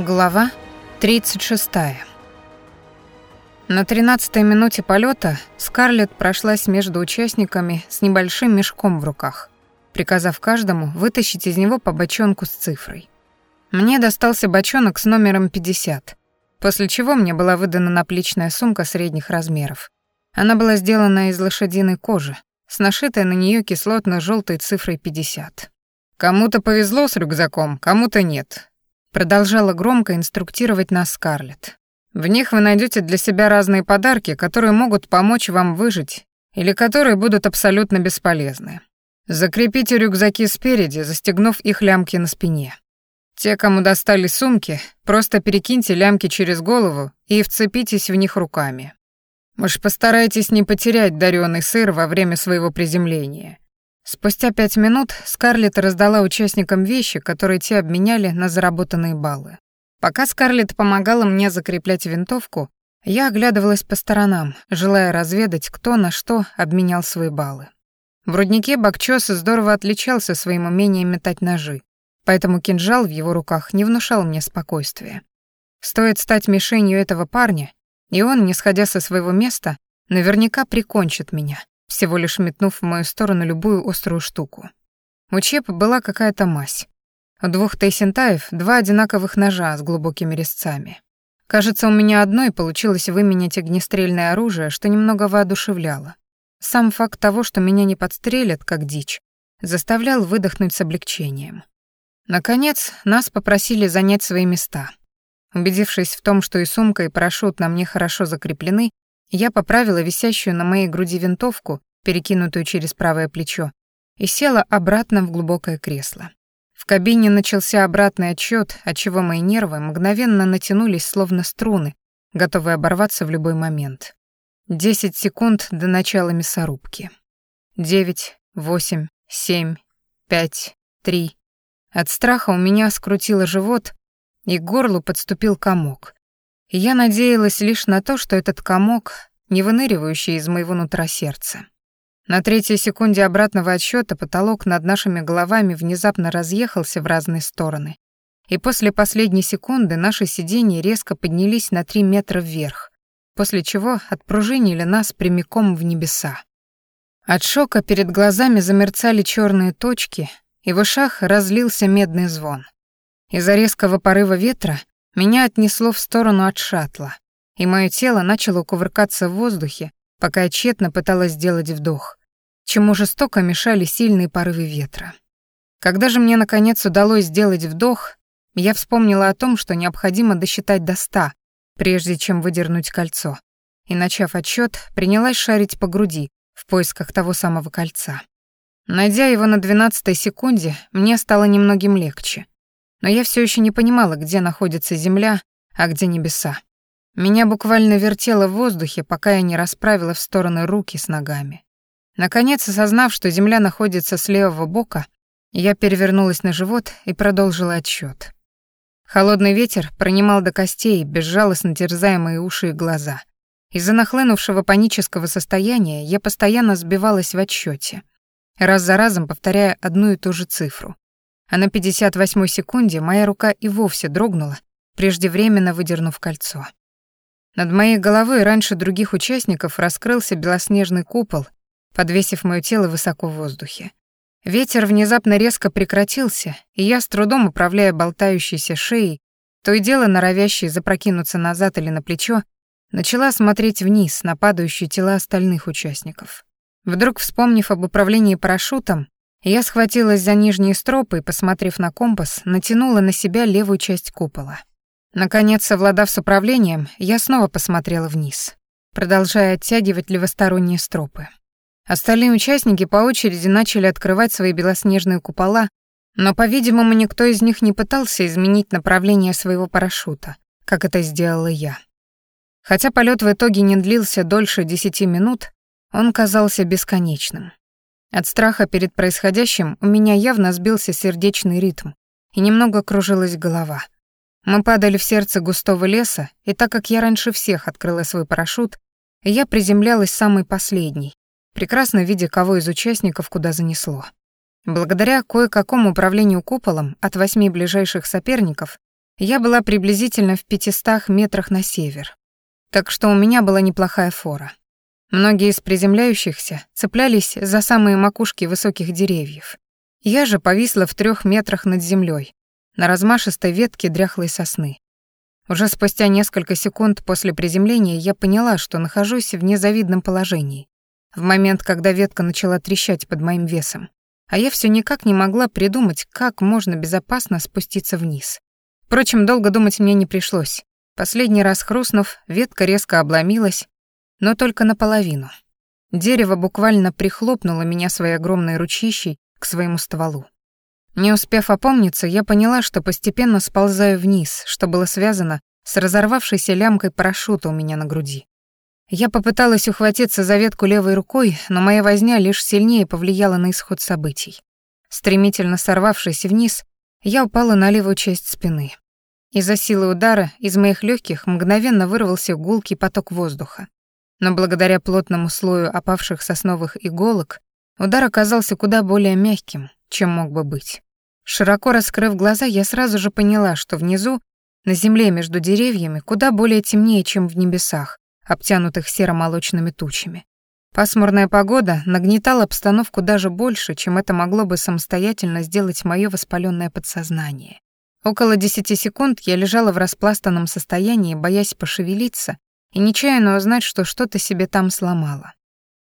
Глава 36. На 13-й минуте полета Скарлетт прошлась между участниками с небольшим мешком в руках, приказав каждому вытащить из него по бочонку с цифрой. Мне достался бочонок с номером 50, после чего мне была выдана наплечная сумка средних размеров. Она была сделана из лошадиной кожи, с нашитой на нее кислотно желтой цифрой 50. Кому-то повезло с рюкзаком, кому-то нет, Продолжала громко инструктировать нас Скарлетт. В них вы найдете для себя разные подарки, которые могут помочь вам выжить или которые будут абсолютно бесполезны. Закрепите рюкзаки спереди, застегнув их лямки на спине. Те, кому достали сумки, просто перекиньте лямки через голову и вцепитесь в них руками. Уж постарайтесь не потерять дарёный сыр во время своего приземления. Спустя пять минут Скарлетт раздала участникам вещи, которые те обменяли на заработанные баллы. Пока Скарлетт помогала мне закреплять винтовку, я оглядывалась по сторонам, желая разведать, кто на что обменял свои баллы. В руднике Бакчос здорово отличался своим умением метать ножи, поэтому кинжал в его руках не внушал мне спокойствия. Стоит стать мишенью этого парня, и он, не сходя со своего места, наверняка прикончит меня, всего лишь метнув в мою сторону любую острую штуку. У Чепа была какая-то мазь. У двух тайсентаев два одинаковых ножа с глубокими резцами. Кажется, у меня одной получилось выменять огнестрельное оружие, что немного воодушевляло. Сам факт того, что меня не подстрелят, как дичь, заставлял выдохнуть с облегчением. Наконец, нас попросили занять свои места. Убедившись в том, что и сумка, и парашют на мне хорошо закреплены, я поправила висящую на моей груди винтовку, перекинутую через правое плечо, и села обратно в глубокое кресло. В кабине начался обратный отсчет, отчего мои нервы мгновенно натянулись словно струны, готовые оборваться в любой момент. Десять секунд до начала мясорубки. Девять, восемь, семь, пять, три. От страха у меня скрутило живот, и к горлу подступил комок я надеялась лишь на то, что этот комок, не выныривающий из моего нутра сердца. На третьей секунде обратного отсчета потолок над нашими головами внезапно разъехался в разные стороны, и после последней секунды наши сиденья резко поднялись на три метра вверх, после чего отпружинили нас прямиком в небеса. От шока перед глазами замерцали черные точки, и в ушах разлился медный звон. Из-за резкого порыва ветра меня отнесло в сторону от шаттла, и мое тело начало кувыркаться в воздухе, пока я тщетно пыталась сделать вдох, чему жестоко мешали сильные порывы ветра. Когда же мне наконец удалось сделать вдох, я вспомнила о том, что необходимо досчитать до ста, прежде чем выдернуть кольцо, и, начав отсчет, принялась шарить по груди в поисках того самого кольца. Найдя его на двенадцатой секунде, мне стало немногим легче но я все еще не понимала, где находится земля, а где небеса. Меня буквально вертело в воздухе, пока я не расправила в стороны руки с ногами. Наконец, осознав, что земля находится с левого бока, я перевернулась на живот и продолжила отсчет. Холодный ветер пронимал до костей безжалостно терзая мои уши и глаза. Из-за нахлынувшего панического состояния я постоянно сбивалась в отсчете, раз за разом повторяя одну и ту же цифру а на 58-й секунде моя рука и вовсе дрогнула, преждевременно выдернув кольцо. Над моей головой раньше других участников раскрылся белоснежный купол, подвесив моё тело высоко в воздухе. Ветер внезапно резко прекратился, и я, с трудом управляя болтающейся шеей, то и дело норовящей запрокинуться назад или на плечо, начала смотреть вниз на падающие тела остальных участников. Вдруг, вспомнив об управлении парашютом, я схватилась за нижние стропы и, посмотрев на компас, натянула на себя левую часть купола. Наконец, совладав с управлением, я снова посмотрела вниз, продолжая оттягивать левосторонние стропы. Остальные участники по очереди начали открывать свои белоснежные купола, но, по-видимому, никто из них не пытался изменить направление своего парашюта, как это сделала я. Хотя полет в итоге не длился дольше десяти минут, он казался бесконечным. От страха перед происходящим у меня явно сбился сердечный ритм, и немного кружилась голова. Мы падали в сердце густого леса, и так как я раньше всех открыла свой парашют, я приземлялась самой последней, прекрасно видя, кого из участников куда занесло. Благодаря кое-какому управлению куполом от восьми ближайших соперников я была приблизительно в 500 метрах на север. Так что у меня была неплохая фора. Многие из приземляющихся цеплялись за самые макушки высоких деревьев. Я же повисла в трех метрах над землей, на размашистой ветке дряхлой сосны. Уже спустя несколько секунд после приземления я поняла, что нахожусь в незавидном положении. В момент, когда ветка начала трещать под моим весом. А я все никак не могла придумать, как можно безопасно спуститься вниз. Впрочем, долго думать мне не пришлось. Последний раз хрустнув, ветка резко обломилась, но только наполовину. Дерево буквально прихлопнуло меня своей огромной ручищей к своему стволу. Не успев опомниться, я поняла, что постепенно сползаю вниз, что было связано с разорвавшейся лямкой парашюта у меня на груди. Я попыталась ухватиться за ветку левой рукой, но моя возня лишь сильнее повлияла на исход событий. Стремительно сорвавшись вниз, я упала на левую часть спины. Из-за силы удара из моих легких мгновенно вырвался гулкий поток воздуха. Но благодаря плотному слою опавших сосновых иголок удар оказался куда более мягким, чем мог бы быть. Широко раскрыв глаза, я сразу же поняла, что внизу, на земле между деревьями, куда более темнее, чем в небесах, обтянутых серо-молочными тучами. Пасмурная погода нагнетала обстановку даже больше, чем это могло бы самостоятельно сделать мое воспаленное подсознание. Около десяти секунд я лежала в распластанном состоянии, боясь пошевелиться и нечаянно узнать, что что-то себе там сломала.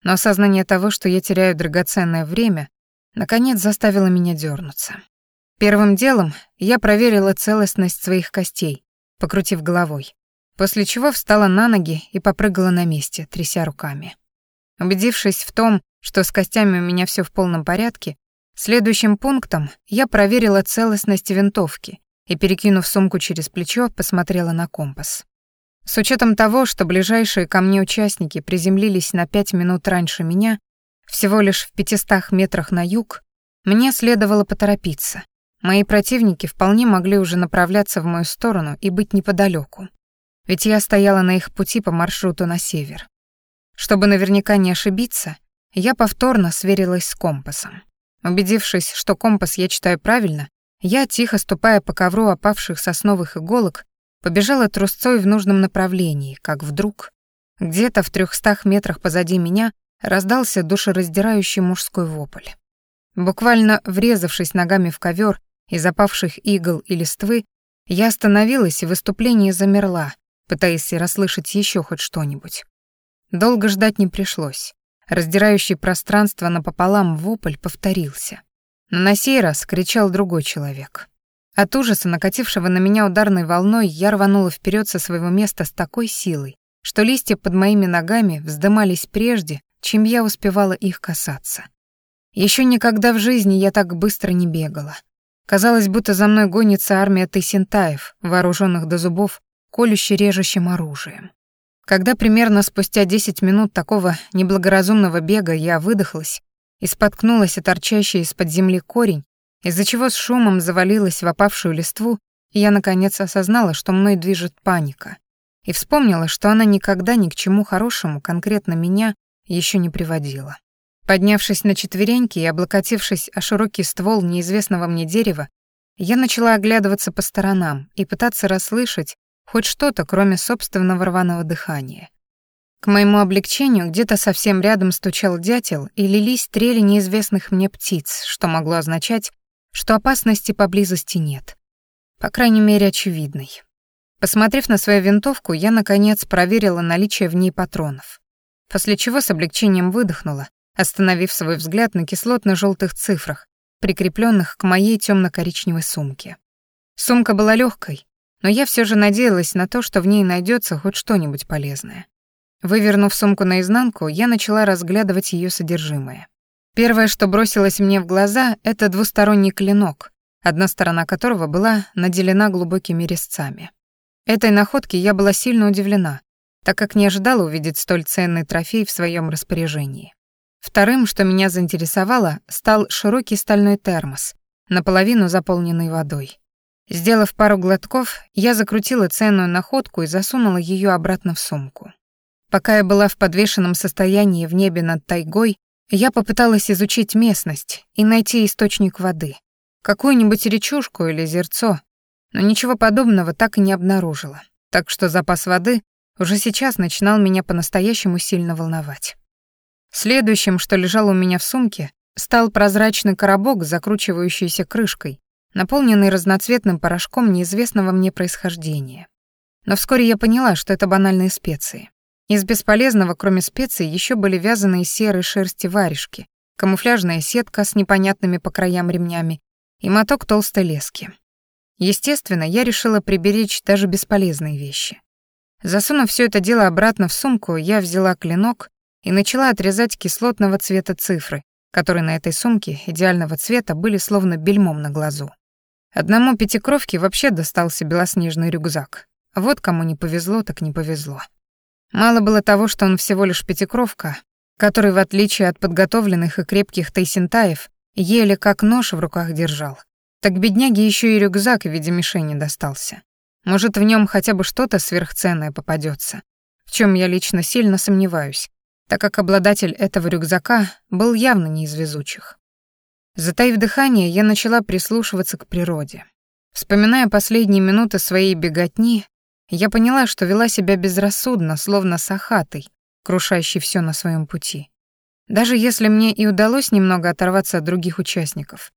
Но осознание того, что я теряю драгоценное время, наконец заставило меня дернуться. Первым делом я проверила целостность своих костей, покрутив головой, после чего встала на ноги и попрыгала на месте, тряся руками. Убедившись в том, что с костями у меня все в полном порядке, следующим пунктом я проверила целостность винтовки и, перекинув сумку через плечо, посмотрела на компас. С учетом того, что ближайшие ко мне участники приземлились на пять минут раньше меня, всего лишь в пятистах метрах на юг, мне следовало поторопиться. Мои противники вполне могли уже направляться в мою сторону и быть неподалеку. Ведь я стояла на их пути по маршруту на север. Чтобы наверняка не ошибиться, я повторно сверилась с компасом. Убедившись, что компас я читаю правильно, я, тихо ступая по ковру опавших сосновых иголок, побежала трусцой в нужном направлении, как вдруг, где-то в трехстах метрах позади меня, раздался душераздирающий мужской вопль. Буквально врезавшись ногами в ковер из опавших игл и листвы, я остановилась и в выступлении замерла, пытаясь расслышать еще хоть что-нибудь. Долго ждать не пришлось. Раздирающий пространство напополам вопль повторился. Но на сей раз кричал другой человек. От ужаса, накатившего на меня ударной волной, я рванула вперед со своего места с такой силой, что листья под моими ногами вздымались прежде, чем я успевала их касаться. Еще никогда в жизни я так быстро не бегала. Казалось, будто за мной гонится армия тайсентаев, вооруженных до зубов, колюще-режущим оружием. Когда примерно спустя 10 минут такого неблагоразумного бега я выдохлась и споткнулась о торчащий из-под земли корень, из-за чего с шумом завалилась в опавшую листву, и я наконец осознала, что мной движет паника, и вспомнила, что она никогда ни к чему хорошему конкретно меня еще не приводила. Поднявшись на четвереньки и облокотившись о широкий ствол неизвестного мне дерева, я начала оглядываться по сторонам и пытаться расслышать хоть что-то, кроме собственного рваного дыхания. К моему облегчению где-то совсем рядом стучал дятел и лились трели неизвестных мне птиц, что могло означать, что опасности поблизости нет. По крайней мере, очевидной. Посмотрев на свою винтовку, я, наконец, проверила наличие в ней патронов. После чего с облегчением выдохнула, остановив свой взгляд на кислотно-желтых цифрах, прикрепленных к моей темно-коричневой сумке. Сумка была легкой, но я все же надеялась на то, что в ней найдется хоть что-нибудь полезное. Вывернув сумку наизнанку, я начала разглядывать ее содержимое. Первое, что бросилось мне в глаза, это двусторонний клинок, одна сторона которого была наделена глубокими резцами. Этой находке я была сильно удивлена, так как не ожидала увидеть столь ценный трофей в своем распоряжении. Вторым, что меня заинтересовало, стал широкий стальной термос, наполовину заполненный водой. Сделав пару глотков, я закрутила ценную находку и засунула ее обратно в сумку. Пока я была в подвешенном состоянии в небе над тайгой, я попыталась изучить местность и найти источник воды. Какую-нибудь речушку или зерцо. но ничего подобного так и не обнаружила, так что запас воды уже сейчас начинал меня по-настоящему сильно волновать. Следующим, что лежало у меня в сумке, стал прозрачный коробок с закручивающейся крышкой, наполненный разноцветным порошком неизвестного мне происхождения. Но вскоре я поняла, что это банальные специи. Из бесполезного, кроме специй, еще были вязаные серой шерсти варежки, камуфляжная сетка с непонятными по краям ремнями и моток толстой лески. Естественно, я решила приберечь даже бесполезные вещи. Засунув все это дело обратно в сумку, я взяла клинок и начала отрезать кислотного цвета цифры, которые на этой сумке идеального цвета были словно бельмом на глазу. Одному пятикровке вообще достался белоснежный рюкзак. Вот кому не повезло, так не повезло. Мало было того, что он всего лишь пятикровка, который, в отличие от подготовленных и крепких тайсентаев, еле как нож в руках держал. Так бедняге еще и рюкзак в виде мишени достался. Может, в нем хотя бы что-то сверхценное попадется, в чем я лично сильно сомневаюсь, так как обладатель этого рюкзака был явно не из везучих. Затаив дыхание, я начала прислушиваться к природе. Вспоминая последние минуты своей беготни, я поняла, что вела себя безрассудно, словно сахатый, крушащий все на своем пути. Даже если мне и удалось немного оторваться от других участников,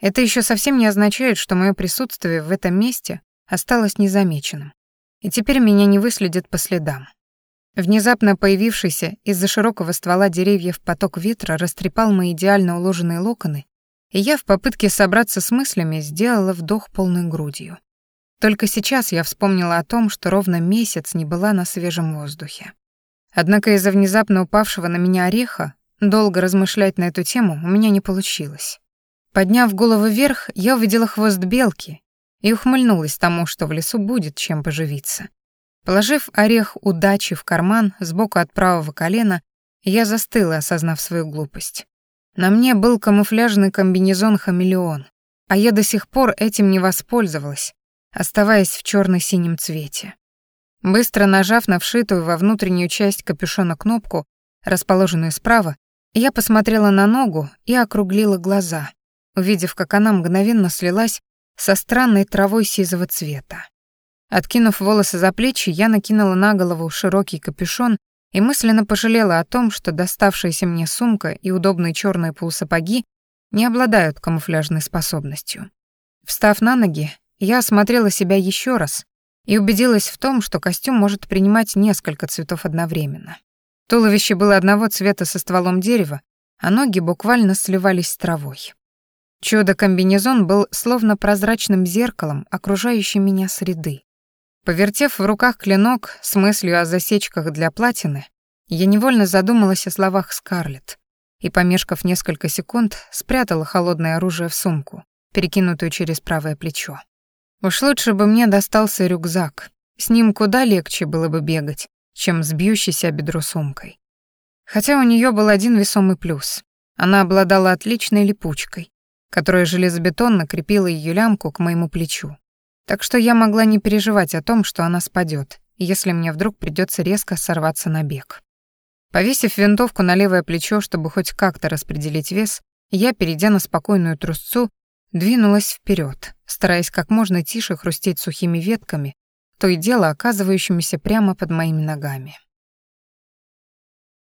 это еще совсем не означает, что мое присутствие в этом месте осталось незамеченным. И теперь меня не выследят по следам. Внезапно появившийся из-за широкого ствола деревьев поток ветра растрепал мои идеально уложенные локоны, и я в попытке собраться с мыслями сделала вдох полной грудью. Только сейчас я вспомнила о том, что ровно месяц не была на свежем воздухе. Однако из-за внезапно упавшего на меня ореха долго размышлять на эту тему у меня не получилось. Подняв голову вверх, я увидела хвост белки и ухмыльнулась тому, что в лесу будет чем поживиться. Положив орех удачи в карман сбоку от правого колена, я застыла, осознав свою глупость. На мне был камуфляжный комбинезон-хамелеон, а я до сих пор этим не воспользовалась, оставаясь в черно-синем цвете. Быстро нажав на вшитую во внутреннюю часть капюшона кнопку, расположенную справа, я посмотрела на ногу и округлила глаза, увидев, как она мгновенно слилась со странной травой сизого цвета. Откинув волосы за плечи, я накинула на голову широкий капюшон и мысленно пожалела о том, что доставшаяся мне сумка и удобные черные полусапоги не обладают камуфляжной способностью. Встав на ноги, я осмотрела себя еще раз и убедилась в том, что костюм может принимать несколько цветов одновременно. Туловище было одного цвета со стволом дерева, а ноги буквально сливались с травой. Чудо-комбинезон был словно прозрачным зеркалом окружающей меня среды. Повертев в руках клинок с мыслью о засечках для платины, я невольно задумалась о словах Скарлетт и, помешкав несколько секунд, спрятала холодное оружие в сумку, перекинутую через правое плечо. Уж лучше бы мне достался рюкзак. С ним куда легче было бы бегать, чем с бьющейся бедро сумкой. Хотя у нее был один весомый плюс. Она обладала отличной липучкой, которая железобетонно крепила ее лямку к моему плечу. Так что я могла не переживать о том, что она спадет, если мне вдруг придется резко сорваться на бег. Повесив винтовку на левое плечо, чтобы хоть как-то распределить вес, я, перейдя на спокойную трусцу, Двинулась вперед, стараясь как можно тише хрустеть сухими ветками, то и дело оказывающимися прямо под моими ногами.